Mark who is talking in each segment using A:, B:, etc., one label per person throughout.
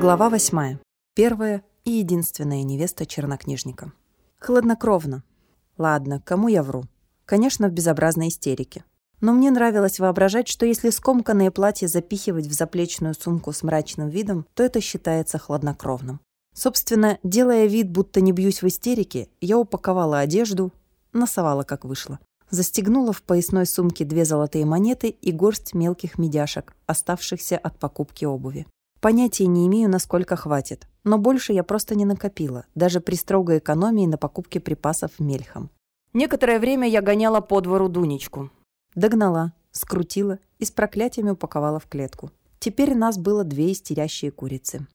A: Глава восьмая. Первая и единственная невеста чернокнижника. Хладнокровно. Ладно, кому я вру? Конечно, в безобразной истерике. Но мне нравилось воображать, что если скомканное платье запихивать в заплечную сумку с мрачным видом, то это считается хладнокровным. Собственно, делая вид, будто не бьюсь в истерике, я упаковала одежду, носовала как вышло. Застегнула в поясной сумке две золотые монеты и горсть мелких медяшек, оставшихся от покупки обуви. Понятия не имею, насколько хватит, но больше я просто не накопила, даже при строгой экономии на покупке припасов мельхом. Некоторое время я гоняла по двору Дунечку. Догнала, скрутила и с проклятиями упаковала в клетку. Теперь нас было две истерящие курицы.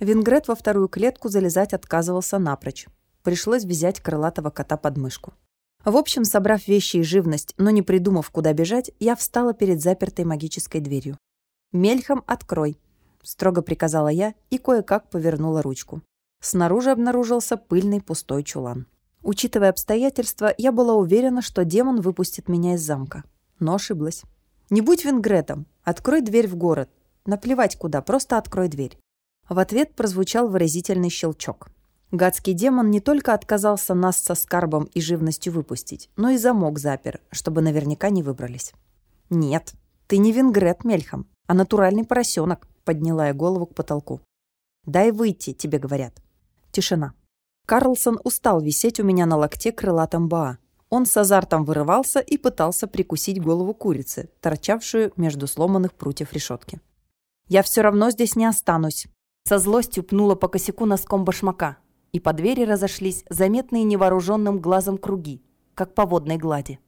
A: Вингрет во вторую клетку залезать отказывался напрочь. Пришлось взять крылатого кота под мышку. В общем, собрав вещи и живность, но не придумав, куда бежать, я встала перед запертой магической дверью. «Мельхом открой», строго приказала я и кое-как повернула ручку. Снаружи обнаружился пыльный пустой чулан. Учитывая обстоятельства, я была уверена, что демон выпустит меня из замка. Но ошиблась. «Не будь вингретом. Открой дверь в город. Наплевать куда, просто открой дверь». В ответ прозвучал выразительный щелчок. Гадский демон не только отказался нас со скарбом и живностью выпустить, но и замок запер, чтобы наверняка не выбрались. «Нет, ты не вингрет, Мельхам, а натуральный поросенок подняла я голову к потолку. «Дай выйти», — тебе говорят. Тишина. Карлсон устал висеть у меня на локте крылатом Баа. Он с азартом вырывался и пытался прикусить голову курицы, торчавшую между сломанных прутьев решетки. «Я все равно здесь не останусь», — со злостью пнула по косяку носком башмака, и по двери разошлись заметные невооруженным глазом круги, как по водной глади.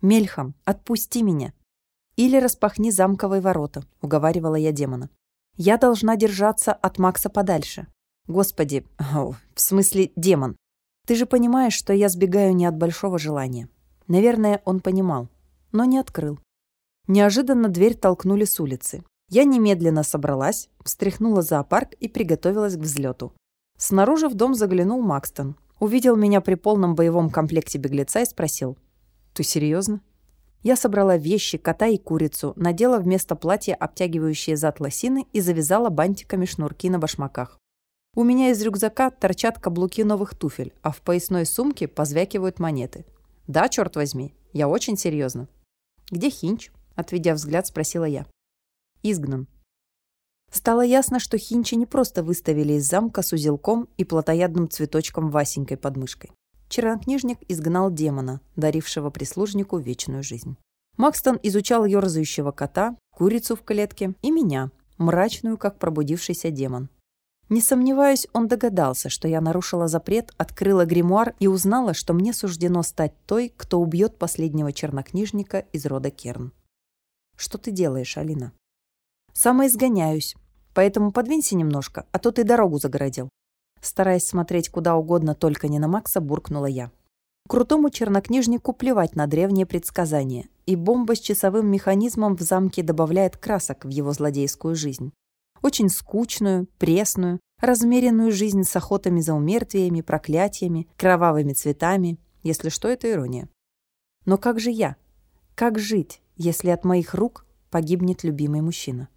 A: «Мельхам, отпусти меня!» «Или распахни замковые ворота», — уговаривала я демона. Я должна держаться от Макса подальше. Господи, о, в смысле демон. Ты же понимаешь, что я сбегаю не от большого желания. Наверное, он понимал, но не открыл. Неожиданно дверь толкнули с улицы. Я немедленно собралась, встряхнула зоопарк и приготовилась к взлету. Снаружи в дом заглянул Макстон. Увидел меня при полном боевом комплекте беглеца и спросил. «Ты серьезно?» Я собрала вещи, кота и курицу, надела вместо платья обтягивающие зад лосины и завязала бантиками шнурки на башмаках. У меня из рюкзака торчат каблуки новых туфель, а в поясной сумке позвякивают монеты. Да, черт возьми, я очень серьезно. «Где Хинч?» – отведя взгляд, спросила я. «Изгнан». Стало ясно, что Хинча не просто выставили из замка с узелком и плотоядным цветочком Васенькой под мышкой чернокнижник изгнал демона, дарившего прислужнику вечную жизнь. Макстон изучал ерзающего кота, курицу в клетке и меня, мрачную, как пробудившийся демон. Не сомневаюсь, он догадался, что я нарушила запрет, открыла гримуар и узнала, что мне суждено стать той, кто убьет последнего чернокнижника из рода Керн. «Что ты делаешь, Алина?» «Самоизгоняюсь, поэтому подвинься немножко, а то ты дорогу загородил». Стараясь смотреть куда угодно, только не на Макса, буркнула я. Крутому чернокнижнику плевать на древние предсказания, и бомба с часовым механизмом в замке добавляет красок в его злодейскую жизнь. Очень скучную, пресную, размеренную жизнь с охотами за умертвиями, проклятиями, кровавыми цветами, если что, это ирония. Но как же я? Как жить, если от моих рук погибнет любимый мужчина?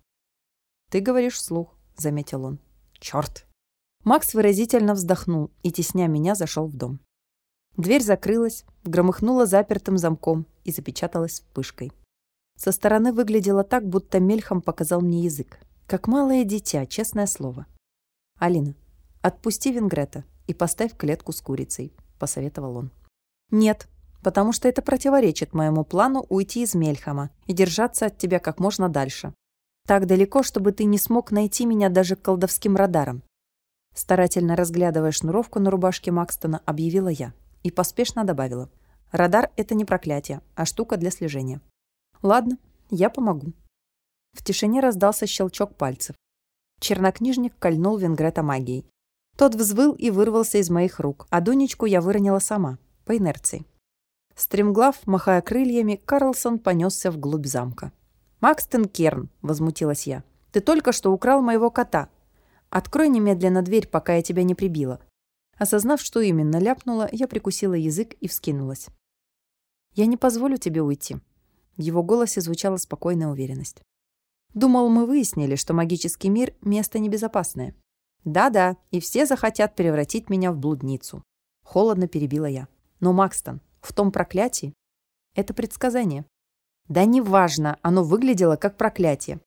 A: «Ты говоришь вслух», — заметил он. «Черт!» Макс выразительно вздохнул и, тесня меня, зашел в дом. Дверь закрылась, громыхнула запертым замком и запечаталась вспышкой. Со стороны выглядело так, будто мельхом показал мне язык. Как малое дитя, честное слово. «Алина, отпусти Вингрета и поставь клетку с курицей», — посоветовал он. «Нет, потому что это противоречит моему плану уйти из Мельхама и держаться от тебя как можно дальше. Так далеко, чтобы ты не смог найти меня даже колдовским радаром. Старательно разглядывая шнуровку на рубашке Макстона, объявила я и поспешно добавила. Радар – это не проклятие, а штука для слежения. Ладно, я помогу. В тишине раздался щелчок пальцев. Чернокнижник кольнул Венгрета магией. Тот взвыл и вырвался из моих рук, а Дунечку я выронила сама, по инерции. Стремглав, махая крыльями, Карлсон понесся вглубь замка. «Макстон Керн!» – возмутилась я. «Ты только что украл моего кота, Открой немедленно дверь, пока я тебя не прибила». Осознав, что именно ляпнула, я прикусила язык и вскинулась. «Я не позволю тебе уйти». В его голосе звучала спокойная уверенность. «Думал, мы выяснили, что магический мир — место небезопасное. Да-да, и все захотят превратить меня в блудницу. Холодно перебила я. Но, Макстон, в том проклятии это предсказание. Да неважно, оно выглядело как проклятие.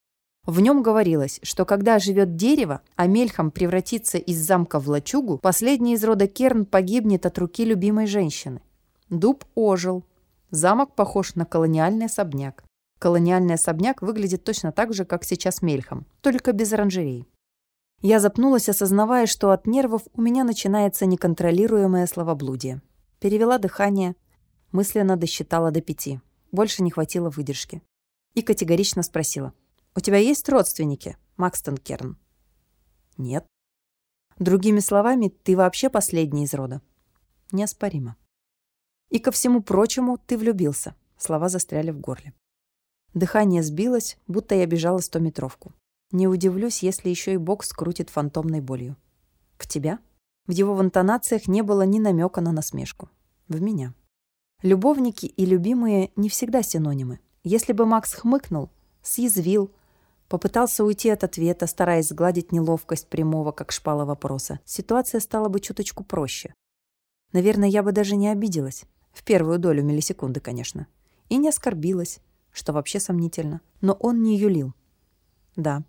A: В нем говорилось, что когда живет дерево, а мельхам превратится из замка в лачугу, последний из рода Керн погибнет от руки любимой женщины. Дуб ожил. Замок похож на колониальный особняк. Колониальный особняк выглядит точно так же, как сейчас мельхам, только без оранжерей. Я запнулась, осознавая, что от нервов у меня начинается неконтролируемое словоблудие. Перевела дыхание, мысленно досчитала до пяти. Больше не хватило выдержки. И категорично спросила. У тебя есть родственники, Макстон Керн? Нет. Другими словами, ты вообще последний из рода. Неоспоримо. И ко всему прочему, ты влюбился. Слова застряли в горле. Дыхание сбилось, будто я бежала стометровку. Не удивлюсь, если еще и бокс скрутит фантомной болью. В тебя? В его интонациях не было ни намека на насмешку. В меня. Любовники и любимые не всегда синонимы. Если бы Макс хмыкнул, съязвил, Попытался уйти от ответа, стараясь сгладить неловкость прямого, как шпала вопроса. Ситуация стала бы чуточку проще. Наверное, я бы даже не обиделась. В первую долю миллисекунды, конечно. И не оскорбилась, что вообще сомнительно. Но он не юлил. Да,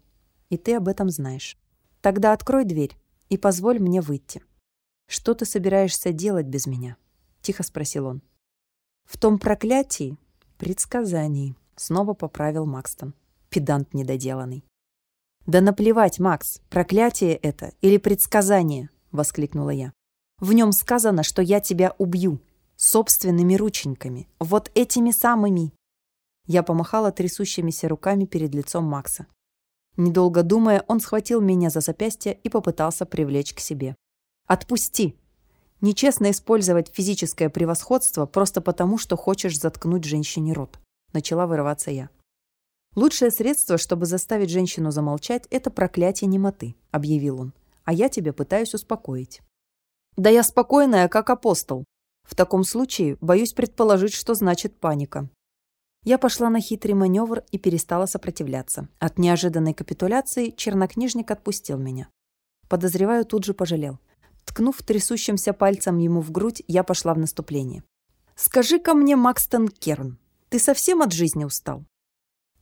A: и ты об этом знаешь. Тогда открой дверь и позволь мне выйти. Что ты собираешься делать без меня? Тихо спросил он. В том проклятии, предсказании, снова поправил Макстон педант недоделанный. «Да наплевать, Макс, проклятие это или предсказание!» — воскликнула я. «В нем сказано, что я тебя убью. Собственными рученьками. Вот этими самыми!» Я помахала трясущимися руками перед лицом Макса. Недолго думая, он схватил меня за запястье и попытался привлечь к себе. «Отпусти!» Нечестно использовать физическое превосходство просто потому, что хочешь заткнуть женщине рот. Начала вырываться я. «Лучшее средство, чтобы заставить женщину замолчать, это проклятие немоты», — объявил он. «А я тебя пытаюсь успокоить». «Да я спокойная, как апостол. В таком случае боюсь предположить, что значит паника». Я пошла на хитрый маневр и перестала сопротивляться. От неожиданной капитуляции чернокнижник отпустил меня. Подозреваю, тут же пожалел. Ткнув трясущимся пальцем ему в грудь, я пошла в наступление. «Скажи-ка мне, Макстон Керн, ты совсем от жизни устал?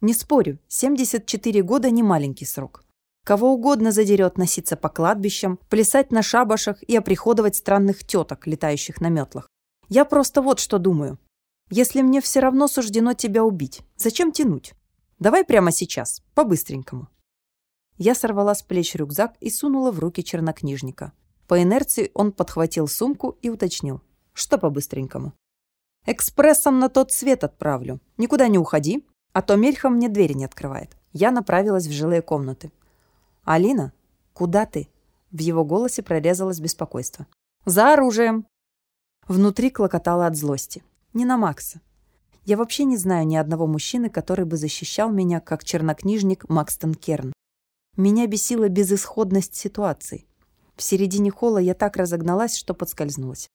A: Не спорю, 74 года не маленький срок. Кого угодно задерет носиться по кладбищам, плясать на шабашах и оприходовать странных теток, летающих на метлах. Я просто вот что думаю. Если мне все равно суждено тебя убить, зачем тянуть? Давай прямо сейчас, по-быстренькому. Я сорвала с плеч рюкзак и сунула в руки чернокнижника. По инерции он подхватил сумку и уточнил. Что по-быстренькому? Экспрессом на тот свет отправлю. Никуда не уходи, а то Мельхам мне двери не открывает. Я направилась в жилые комнаты. «Алина, куда ты?» В его голосе прорезалось беспокойство. «За оружием!» Внутри клокотало от злости. Не на Макса. Я вообще не знаю ни одного мужчины, который бы защищал меня, как чернокнижник Макстон Керн. Меня бесила безысходность ситуации. В середине холла я так разогналась, что подскользнулась.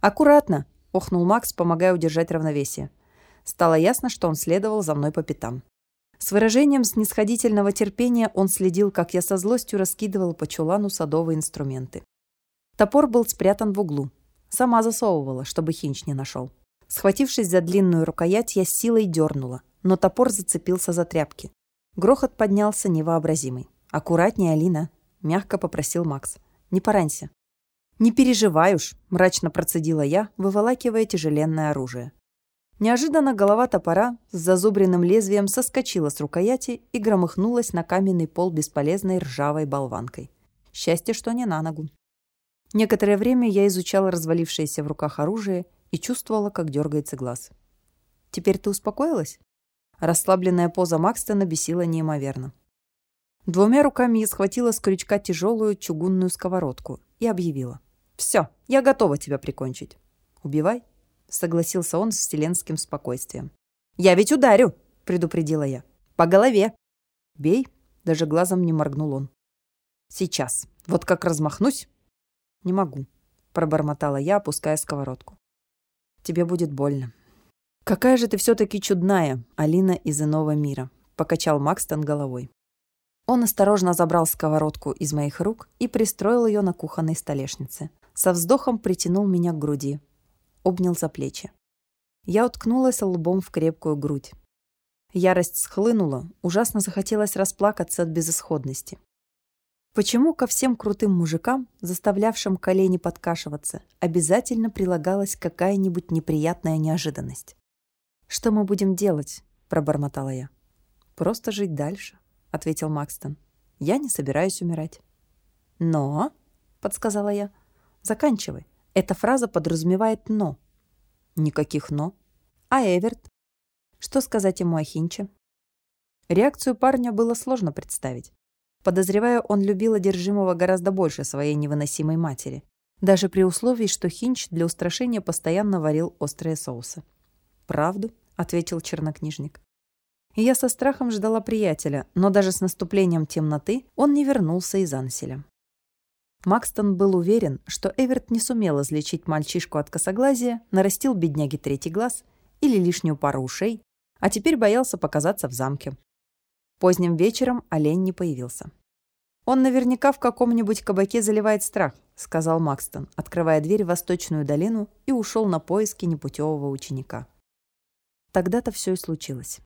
A: «Аккуратно!» – охнул Макс, помогая удержать равновесие. Стало ясно, что он следовал за мной по пятам. С выражением снисходительного терпения он следил, как я со злостью раскидывал по чулану садовые инструменты. Топор был спрятан в углу. Сама засовывала, чтобы хинч не нашел. Схватившись за длинную рукоять, я силой дернула, но топор зацепился за тряпки. Грохот поднялся невообразимый. «Аккуратнее, Алина», — мягко попросил Макс. «Не поранься». «Не переживай уж», — мрачно процедила я, выволакивая тяжеленное оружие. Неожиданно голова топора с зазубренным лезвием соскочила с рукояти и громыхнулась на каменный пол бесполезной ржавой болванкой. Счастье, что не на ногу. Некоторое время я изучала развалившееся в руках оружие и чувствовала, как дергается глаз. «Теперь ты успокоилась?» Расслабленная поза Макстона бесила неимоверно. Двумя руками я схватила с крючка тяжелую чугунную сковородку и объявила. «Все, я готова тебя прикончить. Убивай согласился он с вселенским спокойствием. «Я ведь ударю!» — предупредила я. «По голове!» «Бей!» — даже глазом не моргнул он. «Сейчас. Вот как размахнусь!» «Не могу», — пробормотала я, опуская сковородку. «Тебе будет больно». «Какая же ты все-таки чудная, Алина из иного мира», — покачал Макстон головой. Он осторожно забрал сковородку из моих рук и пристроил ее на кухонной столешнице. Со вздохом притянул меня к груди. Обнял за плечи. Я уткнулась лбом в крепкую грудь. Ярость схлынула, ужасно захотелось расплакаться от безысходности. Почему ко всем крутым мужикам, заставлявшим колени подкашиваться, обязательно прилагалась какая-нибудь неприятная неожиданность? «Что мы будем делать?» – пробормотала я. «Просто жить дальше», – ответил Макстон. «Я не собираюсь умирать». «Но», – подсказала я, – «заканчивай. Эта фраза подразумевает «но». «Никаких «но». А Эверт? Что сказать ему о Хинче? Реакцию парня было сложно представить. Подозреваю, он любил одержимого гораздо больше своей невыносимой матери, даже при условии, что Хинч для устрашения постоянно варил острые соусы. «Правду?» — ответил чернокнижник. И я со страхом ждала приятеля, но даже с наступлением темноты он не вернулся из Анселя. Макстон был уверен, что Эверт не сумел излечить мальчишку от косоглазия, нарастил бедняге третий глаз или лишнюю пару ушей, а теперь боялся показаться в замке. Поздним вечером олень не появился. «Он наверняка в каком-нибудь кабаке заливает страх», — сказал Макстон, открывая дверь в восточную долину и ушел на поиски непутевого ученика. Тогда-то все и случилось.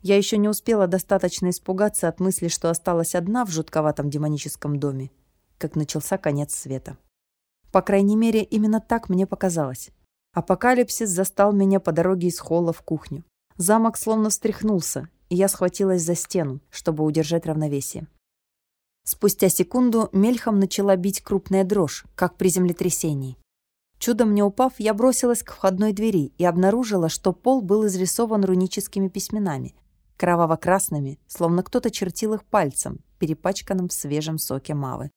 A: Я еще не успела достаточно испугаться от мысли, что осталась одна в жутковатом демоническом доме, как начался конец света. По крайней мере, именно так мне показалось. Апокалипсис застал меня по дороге из холла в кухню. Замок словно встряхнулся, и я схватилась за стену, чтобы удержать равновесие. Спустя секунду мельхом начала бить крупная дрожь, как при землетрясении. Чудом не упав, я бросилась к входной двери и обнаружила, что пол был изрисован руническими письменами, кроваво-красными, словно кто-то чертил их пальцем, перепачканным в свежем соке мавы.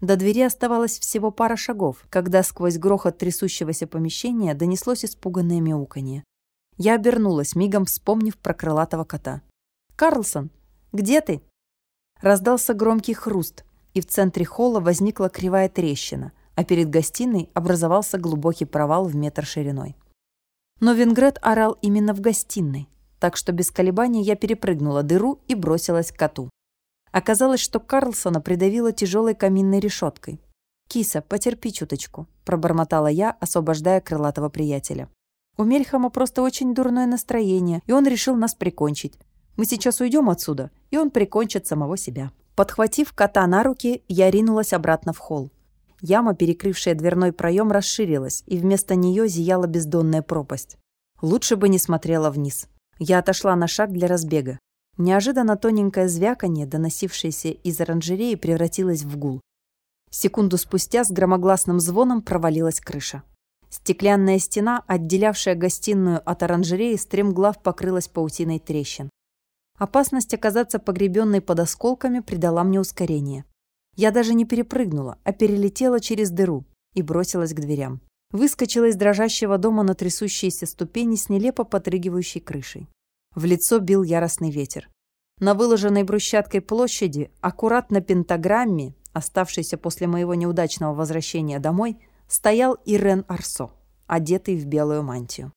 A: До двери оставалось всего пара шагов, когда сквозь грохот трясущегося помещения донеслось испуганное мяуканье. Я обернулась, мигом вспомнив про крылатого кота. «Карлсон, где ты?» Раздался громкий хруст, и в центре холла возникла кривая трещина, а перед гостиной образовался глубокий провал в метр шириной. Но Венгрет орал именно в гостиной, так что без колебаний я перепрыгнула дыру и бросилась к коту. Оказалось, что Карлсона придавило тяжелой каминной решеткой. «Киса, потерпи чуточку», – пробормотала я, освобождая крылатого приятеля. У Мельхама просто очень дурное настроение, и он решил нас прикончить. Мы сейчас уйдем отсюда, и он прикончит самого себя». Подхватив кота на руки, я ринулась обратно в холл. Яма, перекрывшая дверной проем, расширилась, и вместо нее зияла бездонная пропасть. Лучше бы не смотрела вниз. Я отошла на шаг для разбега. Неожиданно тоненькое звяканье, доносившееся из оранжереи, превратилось в гул. Секунду спустя с громогласным звоном провалилась крыша. Стеклянная стена, отделявшая гостиную от оранжереи, стремглав покрылась паутиной трещин. Опасность оказаться погребенной под осколками придала мне ускорение. Я даже не перепрыгнула, а перелетела через дыру и бросилась к дверям. Выскочила из дрожащего дома на трясущиеся ступени с нелепо подрыгивающей крышей. В лицо бил яростный ветер. На выложенной брусчаткой площади, аккуратно пентаграмме, оставшейся после моего неудачного возвращения домой, стоял Ирен Арсо, одетый в белую мантию.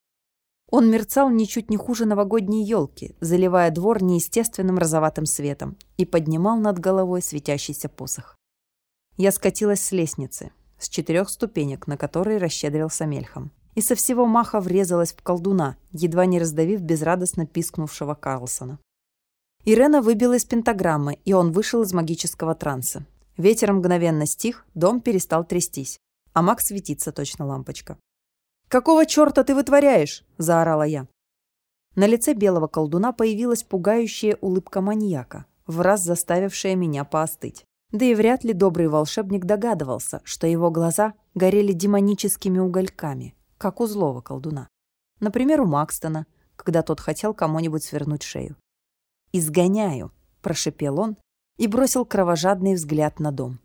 A: Он мерцал ничуть не хуже новогодней елки, заливая двор неестественным розоватым светом и поднимал над головой светящийся посох. Я скатилась с лестницы, с четырех ступенек, на которые расщедрился мельхом, и со всего маха врезалась в колдуна, едва не раздавив безрадостно пискнувшего Карлсона. Ирена выбила из пентаграммы, и он вышел из магического транса. Ветер мгновенно стих, дом перестал трястись а Макс светится точно лампочка. «Какого черта ты вытворяешь?» – заорала я. На лице белого колдуна появилась пугающая улыбка маньяка, в раз заставившая меня поостыть. Да и вряд ли добрый волшебник догадывался, что его глаза горели демоническими угольками, как у злого колдуна. Например, у Макстона, когда тот хотел кому-нибудь свернуть шею. «Изгоняю», – прошепел он и бросил кровожадный взгляд на дом.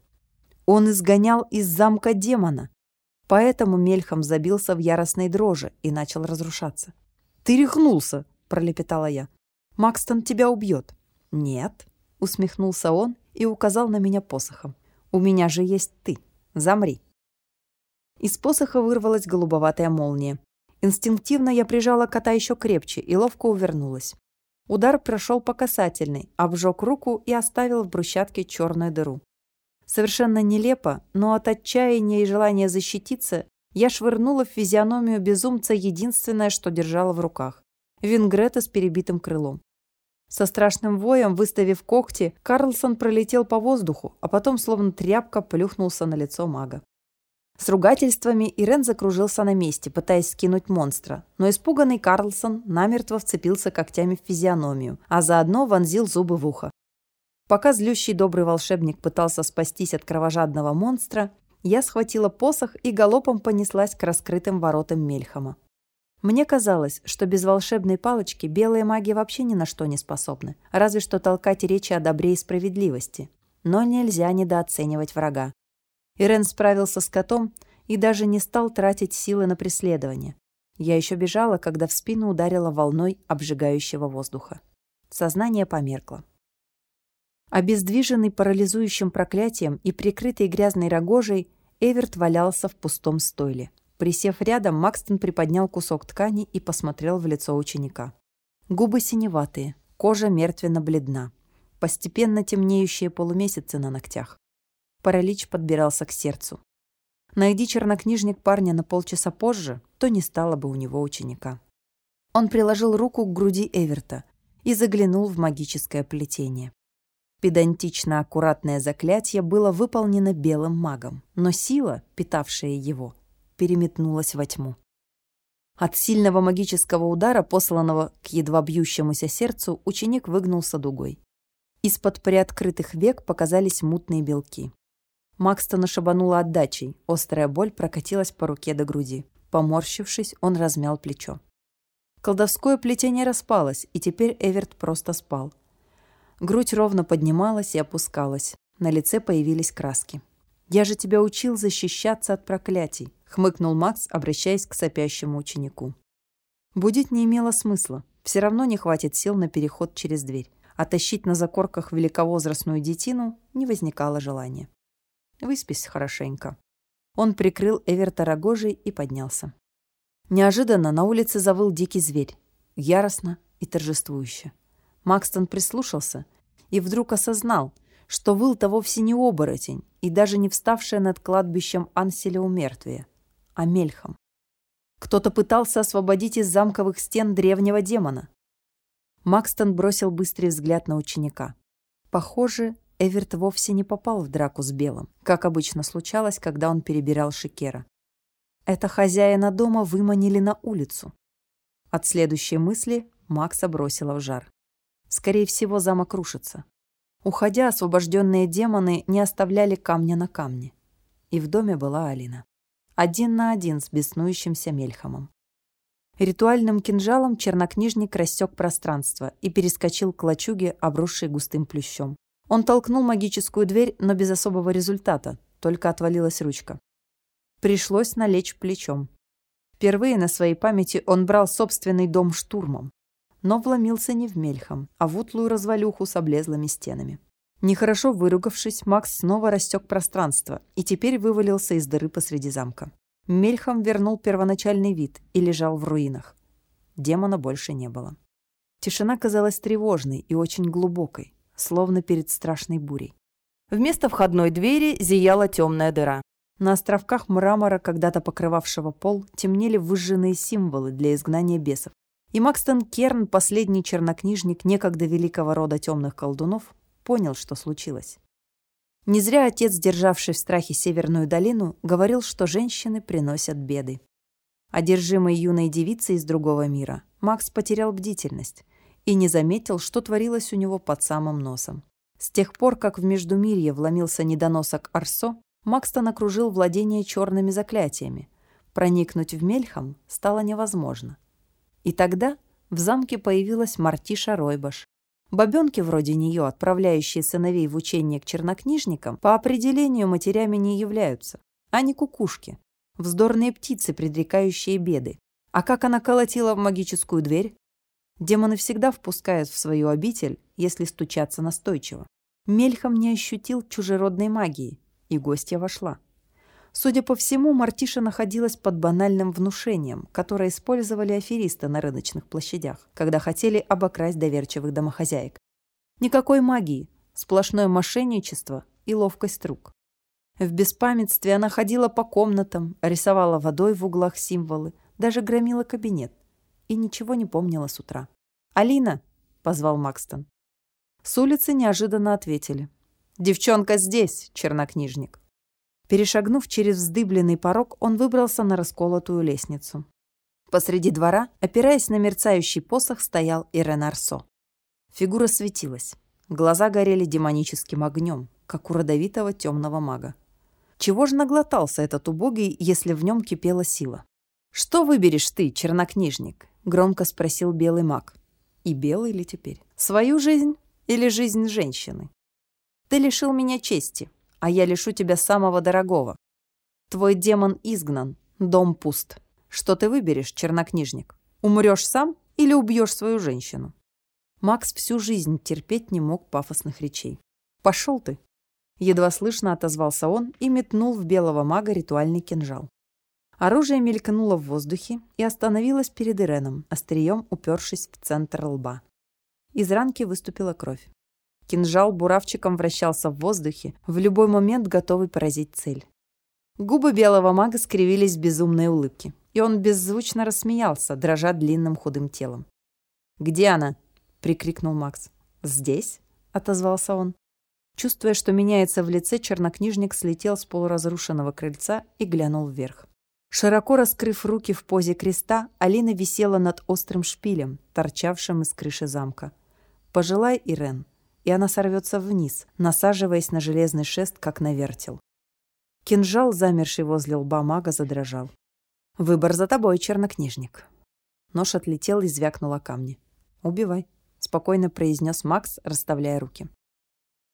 A: Он изгонял из замка демона. Поэтому мельхом забился в яростной дрожи и начал разрушаться. «Ты рехнулся!» – пролепетала я. «Макстон тебя убьет». «Нет», – усмехнулся он и указал на меня посохом. «У меня же есть ты. Замри». Из посоха вырвалась голубоватая молния. Инстинктивно я прижала кота еще крепче и ловко увернулась. Удар прошел по касательной, обжег руку и оставил в брусчатке черную дыру. Совершенно нелепо, но от отчаяния и желания защититься я швырнула в физиономию безумца единственное, что держала в руках – вингрета с перебитым крылом. Со страшным воем, выставив когти, Карлсон пролетел по воздуху, а потом, словно тряпка, плюхнулся на лицо мага. С ругательствами Ирен закружился на месте, пытаясь скинуть монстра, но испуганный Карлсон намертво вцепился когтями в физиономию, а заодно вонзил зубы в ухо. Пока злющий добрый волшебник пытался спастись от кровожадного монстра, я схватила посох и галопом понеслась к раскрытым воротам Мельхама. Мне казалось, что без волшебной палочки белые маги вообще ни на что не способны, разве что толкать речи о добре и справедливости. Но нельзя недооценивать врага. Ирен справился с котом и даже не стал тратить силы на преследование. Я еще бежала, когда в спину ударила волной обжигающего воздуха. Сознание померкло. Обездвиженный парализующим проклятием и прикрытый грязной рогожей, Эверт валялся в пустом стойле. Присев рядом, Макстон приподнял кусок ткани и посмотрел в лицо ученика. Губы синеватые, кожа мертвенно-бледна, постепенно темнеющие полумесяцы на ногтях. Паралич подбирался к сердцу. Найди чернокнижник парня на полчаса позже, то не стало бы у него ученика. Он приложил руку к груди Эверта и заглянул в магическое плетение. Педантично аккуратное заклятие было выполнено белым магом, но сила, питавшая его, переметнулась во тьму. От сильного магического удара, посланного к едва бьющемуся сердцу, ученик выгнулся дугой. Из-под приоткрытых век показались мутные белки. Макстона шабанула отдачей, острая боль прокатилась по руке до груди. Поморщившись, он размял плечо. Колдовское плетение распалось, и теперь Эверт просто спал. Грудь ровно поднималась и опускалась. На лице появились краски. «Я же тебя учил защищаться от проклятий», — хмыкнул Макс, обращаясь к сопящему ученику. Будить не имело смысла. Все равно не хватит сил на переход через дверь. А тащить на закорках великовозрастную детину не возникало желания. Выспись хорошенько. Он прикрыл Эверта рогожей и поднялся. Неожиданно на улице завыл дикий зверь. Яростно и торжествующе. Макстон прислушался и вдруг осознал, что выл-то вовсе не оборотень и даже не вставшая над кладбищем Анселя у мертвия, а мельхом. Кто-то пытался освободить из замковых стен древнего демона. Макстон бросил быстрый взгляд на ученика. Похоже, Эверт вовсе не попал в драку с Белым, как обычно случалось, когда он перебирал Шикера. Это хозяина дома выманили на улицу. От следующей мысли Макса бросила в жар. Скорее всего, замок рушится. Уходя, освобожденные демоны не оставляли камня на камне. И в доме была Алина. Один на один с беснующимся Мельхамом. Ритуальным кинжалом чернокнижник рассек пространство и перескочил к лачуге, обросшей густым плющом. Он толкнул магическую дверь, но без особого результата, только отвалилась ручка. Пришлось налечь плечом. Впервые на своей памяти он брал собственный дом штурмом, но вломился не в Мельхам, а в утлую развалюху с облезлыми стенами. Нехорошо выругавшись, Макс снова растек пространство и теперь вывалился из дыры посреди замка. Мельхам вернул первоначальный вид и лежал в руинах. Демона больше не было. Тишина казалась тревожной и очень глубокой словно перед страшной бурей. Вместо входной двери зияла темная дыра. На островках мрамора, когда-то покрывавшего пол, темнели выжженные символы для изгнания бесов. И Макстон Керн, последний чернокнижник некогда великого рода темных колдунов, понял, что случилось. Не зря отец, державший в страхе Северную долину, говорил, что женщины приносят беды. Одержимый юной девицей из другого мира, Макс потерял бдительность и не заметил, что творилось у него под самым носом. С тех пор, как в Междумирье вломился недоносок Арсо, Макстон окружил владение черными заклятиями. Проникнуть в Мельхам стало невозможно. И тогда в замке появилась Мартиша Ройбаш. Бабенки вроде нее, отправляющие сыновей в учение к чернокнижникам, по определению матерями не являются. Они кукушки, вздорные птицы, предрекающие беды. А как она колотила в магическую дверь? Демоны всегда впускают в свою обитель, если стучаться настойчиво. Мельхом не ощутил чужеродной магии, и гостья вошла. Судя по всему, Мартиша находилась под банальным внушением, которое использовали аферисты на рыночных площадях, когда хотели обокрасть доверчивых домохозяек. Никакой магии, сплошное мошенничество и ловкость рук. В беспамятстве она ходила по комнатам, рисовала водой в углах символы, даже громила кабинет и ничего не помнила с утра. «Алина!» — позвал Макстон. С улицы неожиданно ответили. «Девчонка здесь, чернокнижник». Перешагнув через вздыбленный порог, он выбрался на расколотую лестницу. Посреди двора, опираясь на мерцающий посох, стоял Ирен Арсо. Фигура светилась. Глаза горели демоническим огнем, как у родовитого темного мага. Чего же наглотался этот убогий, если в нем кипела сила? «Что выберешь ты, чернокнижник?» — громко спросил белый маг. «И белый ли теперь? Свою жизнь или жизнь женщины? Ты лишил меня чести, а я лишу тебя самого дорогого. Твой демон изгнан, дом пуст. Что ты выберешь, чернокнижник? Умрешь сам или убьешь свою женщину?» Макс всю жизнь терпеть не мог пафосных речей. «Пошел ты!» Едва слышно отозвался он и метнул в белого мага ритуальный кинжал. Оружие мелькнуло в воздухе и остановилось перед Иреном, острием упершись в центр лба. Из ранки выступила кровь. Кинжал буравчиком вращался в воздухе, в любой момент готовый поразить цель. Губы белого мага скривились в безумной улыбке, и он беззвучно рассмеялся, дрожа длинным худым телом. «Где она?» — прикрикнул Макс. «Здесь?» — отозвался он. Чувствуя, что меняется в лице, чернокнижник слетел с полуразрушенного крыльца и глянул вверх. Широко раскрыв руки в позе креста, Алина висела над острым шпилем, торчавшим из крыши замка. «Пожелай, Ирен», и она сорвется вниз, насаживаясь на железный шест, как на вертел. Кинжал, замерший возле лба мага, задрожал. «Выбор за тобой, чернокнижник». Нож отлетел и звякнул о камни. «Убивай», — спокойно произнес Макс, расставляя руки.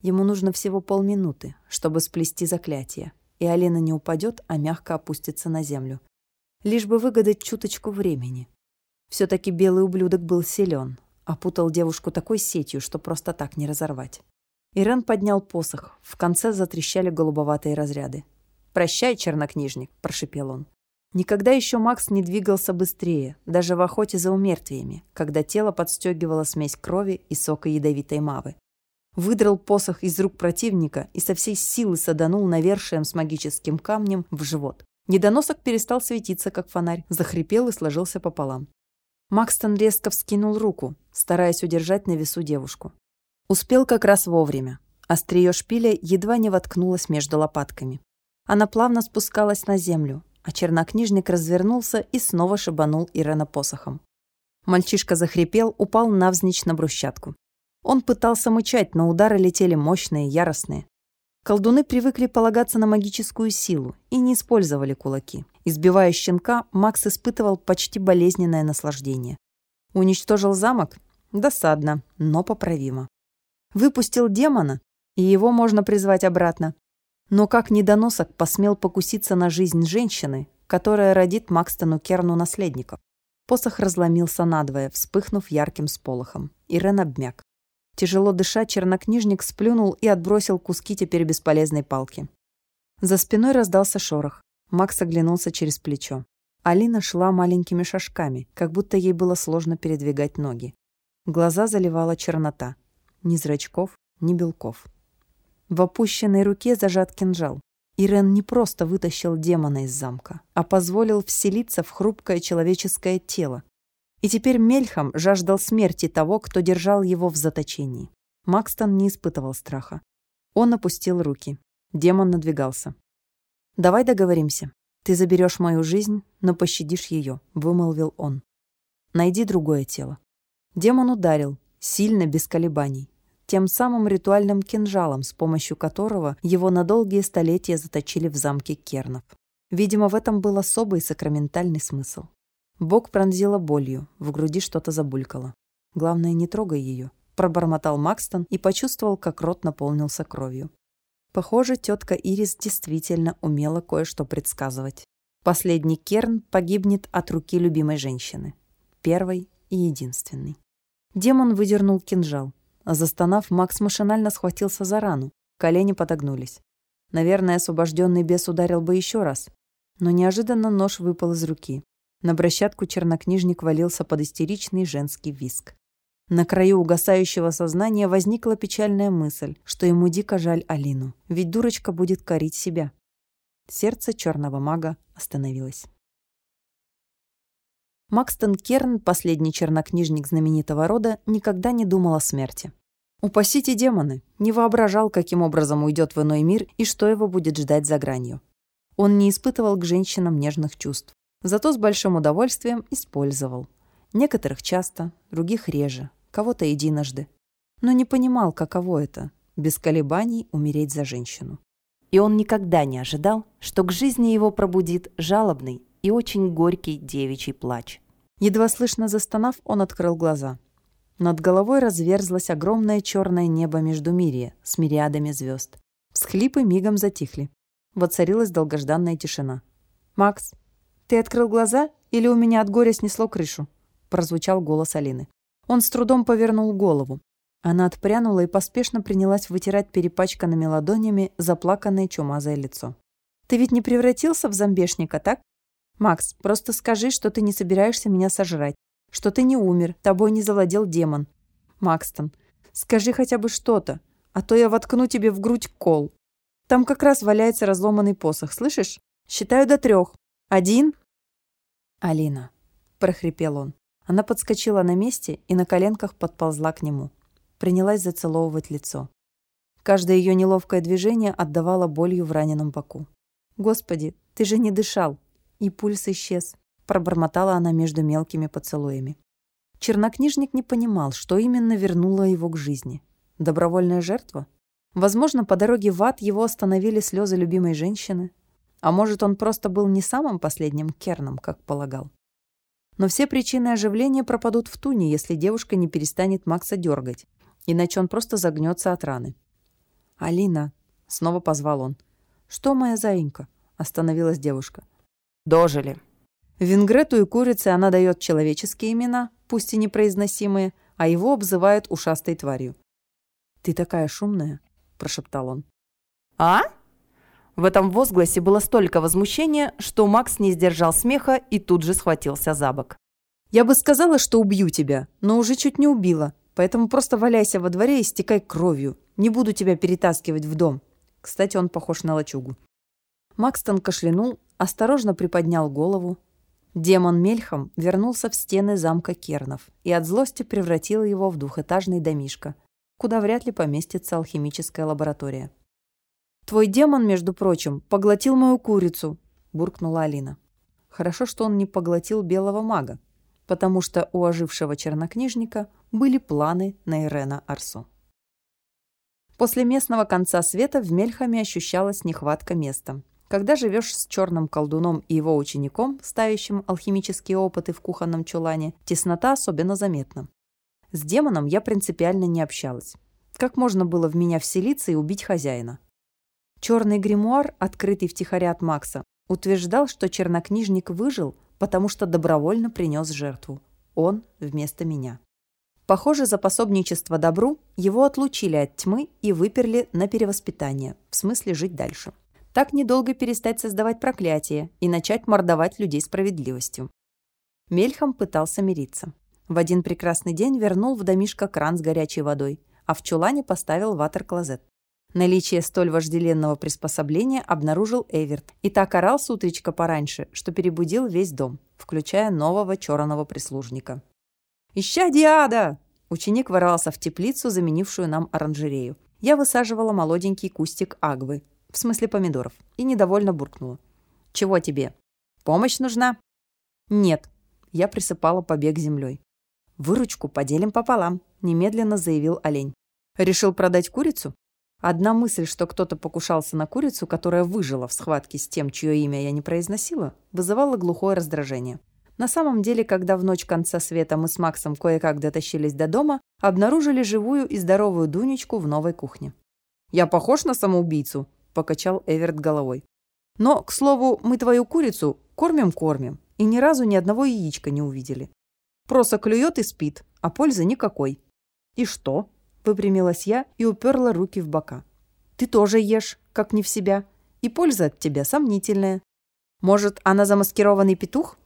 A: Ему нужно всего полминуты, чтобы сплести заклятие, и Алина не упадет, а мягко опустится на землю. Лишь бы выгадать чуточку времени. Все-таки белый ублюдок был силен, опутал девушку такой сетью, что просто так не разорвать. Ирен поднял посох, в конце затрещали голубоватые разряды. «Прощай, чернокнижник», – прошипел он. Никогда еще Макс не двигался быстрее, даже в охоте за умертвиями, когда тело подстегивало смесь крови и сока ядовитой мавы выдрал посох из рук противника и со всей силы саданул навершием с магическим камнем в живот. Недоносок перестал светиться, как фонарь, захрипел и сложился пополам. Макстон резко вскинул руку, стараясь удержать на весу девушку. Успел как раз вовремя. Острие шпиля едва не воткнулось между лопатками. Она плавно спускалась на землю, а чернокнижник развернулся и снова шибанул Ирена посохом. Мальчишка захрипел, упал навзничь на брусчатку. Он пытался мычать, но удары летели мощные, яростные. Колдуны привыкли полагаться на магическую силу и не использовали кулаки. Избивая щенка, Макс испытывал почти болезненное наслаждение. Уничтожил замок? Досадно, но поправимо. Выпустил демона, и его можно призвать обратно. Но как недоносок посмел покуситься на жизнь женщины, которая родит Макстону Керну наследников? Посох разломился надвое, вспыхнув ярким сполохом. Ирен обмяк. Тяжело дыша, чернокнижник сплюнул и отбросил куски теперь бесполезной палки. За спиной раздался шорох. Макс оглянулся через плечо. Алина шла маленькими шажками, как будто ей было сложно передвигать ноги. Глаза заливала чернота. Ни зрачков, ни белков. В опущенной руке зажат кинжал. Ирен не просто вытащил демона из замка, а позволил вселиться в хрупкое человеческое тело, и теперь Мельхам жаждал смерти того, кто держал его в заточении. Макстон не испытывал страха. Он опустил руки. Демон надвигался. «Давай договоримся. Ты заберешь мою жизнь, но пощадишь ее», — вымолвил он. «Найди другое тело». Демон ударил, сильно, без колебаний, тем самым ритуальным кинжалом, с помощью которого его на долгие столетия заточили в замке Кернов. Видимо, в этом был особый сакраментальный смысл. Бок пронзила болью, в груди что-то забулькало. «Главное, не трогай ее», – пробормотал Макстон и почувствовал, как рот наполнился кровью. Похоже, тетка Ирис действительно умела кое-что предсказывать. Последний Керн погибнет от руки любимой женщины. Первой и единственной. Демон выдернул кинжал. Застонав, Макс машинально схватился за рану. Колени подогнулись. Наверное, освобожденный бес ударил бы еще раз. Но неожиданно нож выпал из руки. На брусчатку чернокнижник валился под истеричный женский виск. На краю угасающего сознания возникла печальная мысль, что ему дико жаль Алину, ведь дурочка будет корить себя. Сердце черного мага остановилось. Макстон Керн, последний чернокнижник знаменитого рода, никогда не думал о смерти. Упасите демоны, не воображал, каким образом уйдет в иной мир и что его будет ждать за гранью. Он не испытывал к женщинам нежных чувств, зато с большим удовольствием использовал. Некоторых часто, других реже, кого-то единожды. Но не понимал, каково это – без колебаний умереть за женщину. И он никогда не ожидал, что к жизни его пробудит жалобный и очень горький девичий плач. Едва слышно застонав, он открыл глаза. Над головой разверзлось огромное черное небо Междумирья с мириадами звезд. Всхлипы мигом затихли. Воцарилась долгожданная тишина. «Макс, ты открыл глаза или у меня от горя снесло крышу?» прозвучал голос Алины. Он с трудом повернул голову. Она отпрянула и поспешно принялась вытирать перепачканными ладонями заплаканное чумазое лицо. «Ты ведь не превратился в зомбешника, так? Макс, просто скажи, что ты не собираешься меня сожрать, что ты не умер, тобой не завладел демон. Макстон, скажи хотя бы что-то, а то я воткну тебе в грудь кол. Там как раз валяется разломанный посох, слышишь? Считаю до трех. Один...» «Алина», — прохрипел он. Она подскочила на месте и на коленках подползла к нему. Принялась зацеловывать лицо. Каждое ее неловкое движение отдавало болью в раненом боку. «Господи, ты же не дышал!» И пульс исчез. Пробормотала она между мелкими поцелуями. Чернокнижник не понимал, что именно вернуло его к жизни. Добровольная жертва? Возможно, по дороге в ад его остановили слезы любимой женщины. А может, он просто был не самым последним керном, как полагал. Но все причины оживления пропадут в туне, если девушка не перестанет Макса дергать, иначе он просто загнется от раны. «Алина!» — снова позвал он. «Что, моя заинька?» — остановилась девушка. «Дожили!» Вингрету и курице она дает человеческие имена, пусть и непроизносимые, а его обзывают ушастой тварью. «Ты такая шумная!» — прошептал он.
B: «А?» В этом возгласе было столько возмущения, что Макс не сдержал смеха и тут же схватился за бок.
A: «Я бы сказала, что убью тебя, но уже чуть не убила, поэтому просто валяйся во дворе и стекай кровью. Не буду тебя перетаскивать в дом». Кстати, он похож на лачугу. Макстон кашлянул, осторожно приподнял голову. Демон Мельхам вернулся в стены замка Кернов и от злости превратил его в двухэтажный домишко, куда вряд ли поместится алхимическая лаборатория. «Твой демон, между прочим, поглотил мою курицу», – буркнула Алина. Хорошо, что он не поглотил белого мага, потому что у ожившего чернокнижника были планы на Ирена Арсо. После местного конца света в Мельхаме ощущалась нехватка места. Когда живешь с черным колдуном и его учеником, ставящим алхимические опыты в кухонном чулане, теснота особенно заметна. С демоном я принципиально не общалась. Как можно было в меня вселиться и убить хозяина? Черный гримуар, открытый втихаря от Макса, утверждал, что чернокнижник выжил, потому что добровольно принес жертву. Он вместо меня. Похоже, за пособничество добру его отлучили от тьмы и выперли на перевоспитание, в смысле жить дальше. Так недолго перестать создавать проклятие и начать мордовать людей справедливостью. Мельхам пытался мириться. В один прекрасный день вернул в домишко кран с горячей водой, а в чулане поставил ватер-клозет. Наличие столь вожделенного приспособления обнаружил Эверт и так орал с утречка пораньше, что перебудил весь дом, включая нового черного прислужника. «Ища Диада!» Ученик ворвался в теплицу, заменившую нам оранжерею. Я высаживала молоденький кустик агвы, в смысле помидоров, и недовольно буркнула. «Чего тебе? Помощь нужна?» «Нет». Я присыпала побег землей. «Выручку поделим пополам», – немедленно заявил олень. «Решил продать курицу?» Одна мысль, что кто-то покушался на курицу, которая выжила в схватке с тем, чье имя я не произносила, вызывала глухое раздражение. На самом деле, когда в ночь конца света мы с Максом кое-как дотащились до дома, обнаружили живую и здоровую Дунечку в новой кухне. «Я похож на самоубийцу?» – покачал Эверт головой. «Но, к слову, мы твою курицу кормим-кормим, и ни разу ни одного яичка не увидели. Просто клюет и спит, а пользы никакой». «И что?» Выпрямилась я и уперла руки в бока. Ты тоже ешь, как не в себя, и польза от тебя сомнительная. Может, она замаскированный петух?»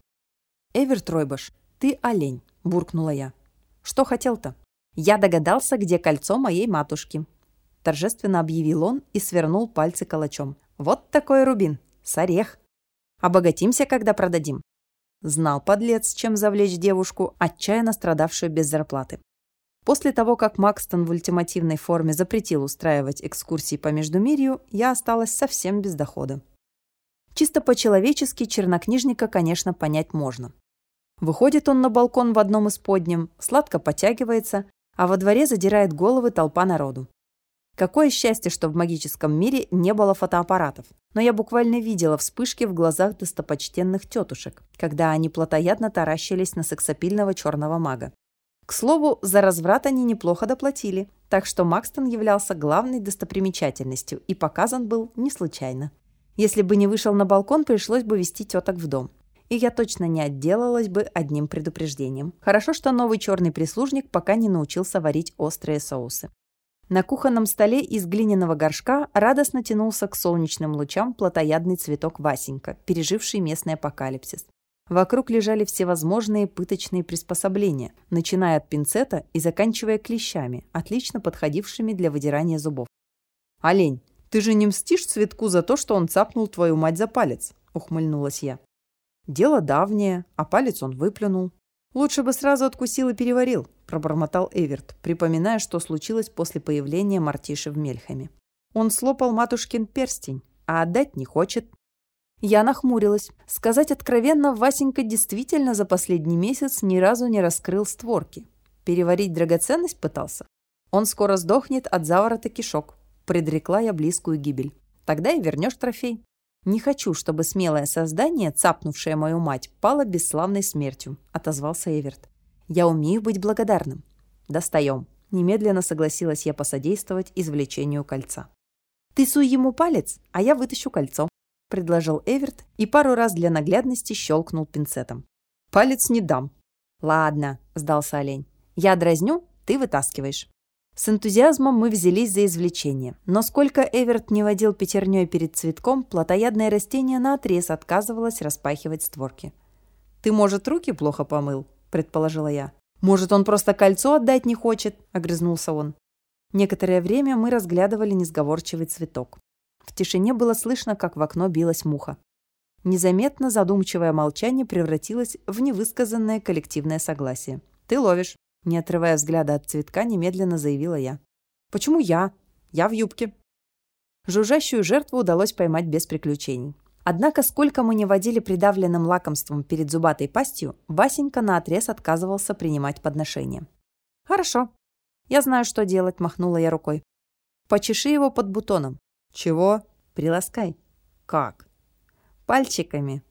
A: «Эвер Тройбаш, ты олень», – буркнула я. «Что хотел-то?» «Я догадался, где кольцо моей матушки», – торжественно объявил он и свернул пальцы калачом. «Вот такой рубин, с орех. Обогатимся, когда продадим». Знал подлец, чем завлечь девушку, отчаянно страдавшую без зарплаты. После того, как Макстон в ультимативной форме запретил устраивать экскурсии по Междумирью, я осталась совсем без дохода. Чисто по-человечески чернокнижника, конечно, понять можно. Выходит он на балкон в одном из подням, сладко потягивается, а во дворе задирает головы толпа народу. Какое счастье, что в магическом мире не было фотоаппаратов. Но я буквально видела вспышки в глазах достопочтенных тетушек, когда они плотоядно таращились на сексапильного черного мага. К слову, за разврат они неплохо доплатили, так что Макстон являлся главной достопримечательностью и показан был не случайно. Если бы не вышел на балкон, пришлось бы вести теток в дом. И я точно не отделалась бы одним предупреждением. Хорошо, что новый черный прислужник пока не научился варить острые соусы. На кухонном столе из глиняного горшка радостно тянулся к солнечным лучам плотоядный цветок Васенька, переживший местный апокалипсис. Вокруг лежали всевозможные пыточные приспособления, начиная от пинцета и заканчивая клещами, отлично подходившими для выдирания зубов. «Олень, «Ты же не мстишь Цветку за то, что он цапнул твою мать за палец?» – ухмыльнулась я. «Дело давнее, а палец он выплюнул. Лучше бы сразу откусил и переварил», – пробормотал Эверт, припоминая, что случилось после появления Мартиши в Мельхаме. «Он слопал матушкин перстень, а отдать не хочет». Я нахмурилась. Сказать откровенно, Васенька действительно за последний месяц ни разу не раскрыл створки. Переварить драгоценность пытался. Он скоро сдохнет от заворота кишок. Предрекла я близкую гибель. Тогда и вернешь трофей. Не хочу, чтобы смелое создание, цапнувшее мою мать, пало бесславной смертью, отозвался Эверт. Я умею быть благодарным. Достаем. Немедленно согласилась я посодействовать извлечению кольца. Ты суй ему палец, а я вытащу кольцо, предложил Эверт и пару раз для наглядности щелкнул пинцетом. Палец не дам. Ладно, сдался олень. Я дразню, ты вытаскиваешь. С энтузиазмом мы взялись за извлечение, но сколько Эверт не водил пятерней перед цветком, плотоядное растение наотрез отказывалось распахивать створки. «Ты, может, руки плохо помыл?» – предположила я. «Может, он просто кольцо отдать не хочет?» – огрызнулся он. Некоторое время мы разглядывали несговорчивый цветок. В тишине было слышно, как в окно билась муха. Незаметно задумчивое молчание превратилось в невысказанное коллективное согласие. «Ты ловишь», не отрывая взгляда от цветка, немедленно заявила я. «Почему я? Я в юбке». Жужжащую жертву удалось поймать без приключений. Однако, сколько мы не водили придавленным лакомством перед зубатой пастью, Васенька наотрез отказывался принимать подношение. «Хорошо. Я знаю, что делать», – махнула я рукой. «Почеши его под бутоном». «Чего?» «Приласкай». «Как?» «Пальчиками».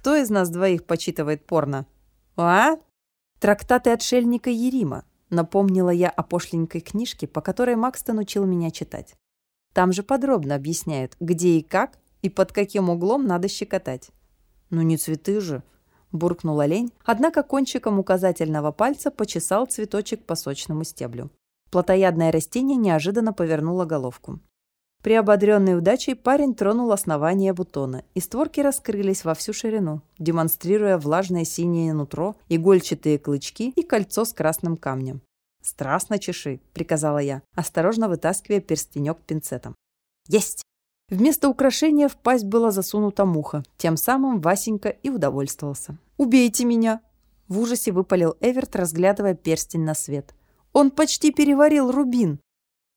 A: «Кто из нас двоих почитывает порно?» «А?» «Трактаты отшельника Ерима», напомнила я о пошленькой книжке, по которой Макстон учил меня читать. Там же подробно объясняют, где и как, и под каким углом надо щекотать. «Ну не цветы же», – буркнул олень, однако кончиком указательного пальца почесал цветочек по сочному стеблю. Плотоядное растение неожиданно повернуло головку. Приободренный удачей парень тронул основание бутона, и створки раскрылись во всю ширину, демонстрируя влажное синее нутро, игольчатые клычки и кольцо с красным камнем. «Страстно чеши», — приказала я, осторожно вытаскивая перстенек пинцетом. «Есть!» Вместо украшения в пасть была засунута муха, тем самым Васенька и удовольствовался. «Убейте меня!» В ужасе выпалил Эверт, разглядывая перстень на свет. «Он почти переварил рубин!»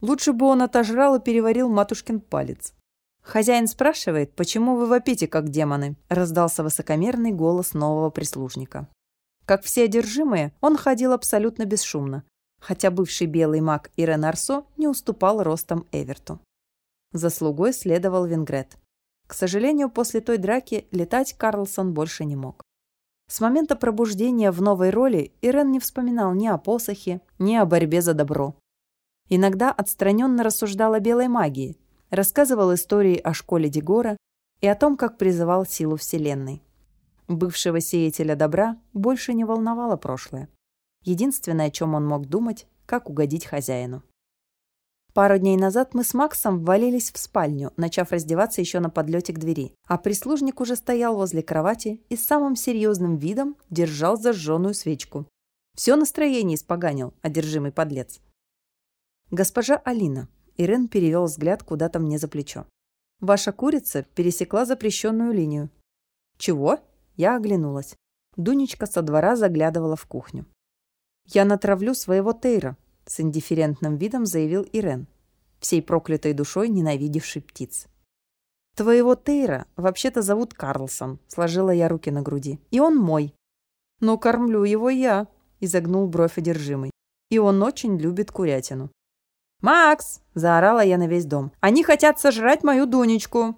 A: Лучше бы он отожрал и переварил матушкин палец. «Хозяин спрашивает, почему вы вопите, как демоны?» – раздался высокомерный голос нового прислужника. Как все одержимые, он ходил абсолютно бесшумно, хотя бывший белый маг Ирен Арсо не уступал ростом Эверту. За слугой следовал Вингрет. К сожалению, после той драки летать Карлсон больше не мог. С момента пробуждения в новой роли Ирен не вспоминал ни о посохе, ни о борьбе за добро. Иногда отстраненно рассуждал о белой магии, рассказывал истории о школе Дегора и о том, как призывал силу Вселенной. Бывшего сеятеля добра больше не волновало прошлое. Единственное, о чем он мог думать, как угодить хозяину. Пару дней назад мы с Максом ввалились в спальню, начав раздеваться еще на подлете к двери, а прислужник уже стоял возле кровати и с самым серьезным видом держал зажженную свечку. Все настроение испоганил, одержимый подлец. «Госпожа Алина», — Ирен перевел взгляд куда-то мне за плечо. «Ваша курица пересекла запрещенную линию». «Чего?» — я оглянулась. Дунечка со двора заглядывала в кухню. «Я натравлю своего Тейра», — с индифферентным видом заявил Ирен, всей проклятой душой ненавидевший птиц. «Твоего Тейра вообще-то зовут Карлсон», — сложила я руки на груди. «И он мой». «Но кормлю его я», — изогнул бровь одержимый. «И он очень любит курятину». «Макс!» – заорала я на весь дом. «Они хотят сожрать мою Дунечку!»